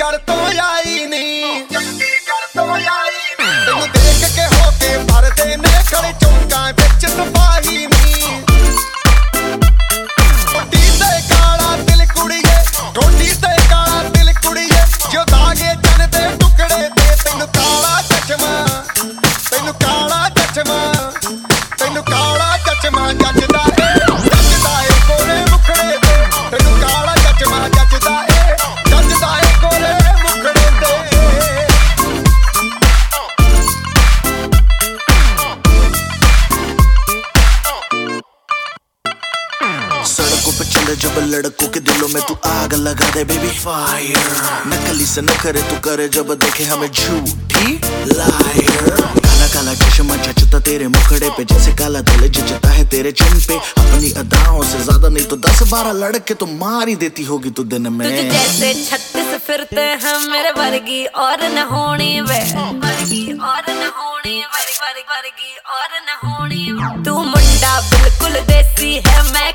ਕਰ ਤੋਂ ਆਈ ਨਹੀਂ ਤੇ ਕਾਲਾ ਦਿਲ ਕੁੜੀਏ ਟੋਟੀ ਤੇ ਕਾਲਾ ਦਿਲ ਕੁੜੀਏ ਜੋ ਦਾਗੇ ਟੁਕੜੇ ਤੇ ਤੈਨੂੰ ਕਾਲਾ ਚਸ਼ਮਾ, ਤੈਨੂੰ ਕਾਲਾ ਚਸ਼ਮਾ। सड़कों जब लड़कों के दिलों में तू आग लगा दे बेबी फायर नकली से न करे, तू करे, जब देखे हमें झूठी लायर काला काला चश्मा जचता तेरे मुखड़े पे, जैसे काला दिल जचता है तेरे चिन पे। अपनी अदाओं से ज़्यादा नहीं तो दस बारह लड़के तो मार ही देती होगी तू दिन में। तुझ जैसे छत्तीस फिरते हैं मेरे वर्गी, और न होनी वे। वर्गी, और न होनी वर्गी और न होनी। तू मुंडा बिल्कुल देसी है, मैं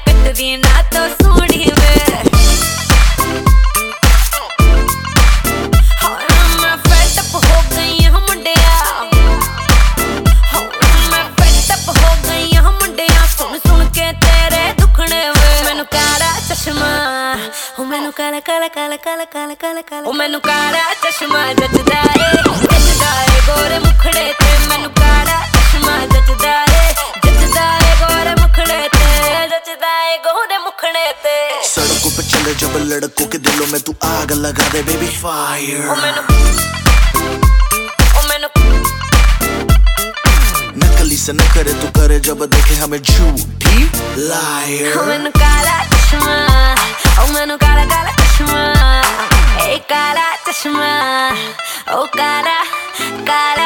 ਸੁਪਨੇ ਵੇ ਮੈਨੂੰ ਕਾਲਾ ਚਸ਼ਮਾ। ਉਹ ਮੈਨੂੰ ਕਾਲਾ ਕਾਲਾ ਕਾਲਾ ਕਾਲਾ ਕਾਲਾ ਕਾਲਾ ਕਾਲਾ। ਉਹ ਮੈਨੂੰ ਕਾਲਾ ਚਸ਼ਮਾ ਜੱਜਦਾ ਏ ਜੱਜਦਾ ਏ ਗੋਰੇ ਮੁਖੜੇ ਤੇ। ਮੈਨੂੰ ਕਾਲਾ ਚਸ਼ਮਾ ਜੱਜਦਾ ਏ ਜੱਜਦਾ ਏ ਗੋਰੇ ਮੁਖੜੇ ਤੇ। ਜੱਜਦਾ ਏ ਗੋਰੇ ਮੁਖੜੇ ਤੇ। ਸੜਕੋਂ ਪਰ ਚੱਲੇ ਜਬ ਲੜਕੋ ਕੇ ਦਿਲੋਂ ਮੈਂ ਤੂੰ ਆਗ ਲਗਾ ਦੇ ਬੇਬੀ ਫਾਇਰ ਉਹ ਮੈਨੂੰ से न करे, तू करे जब देखे हमें झूठी लायर मैंने काला चश्मा, ओ मैंने काला काला चश्मा, ए काला चश्मा, ओ काला काला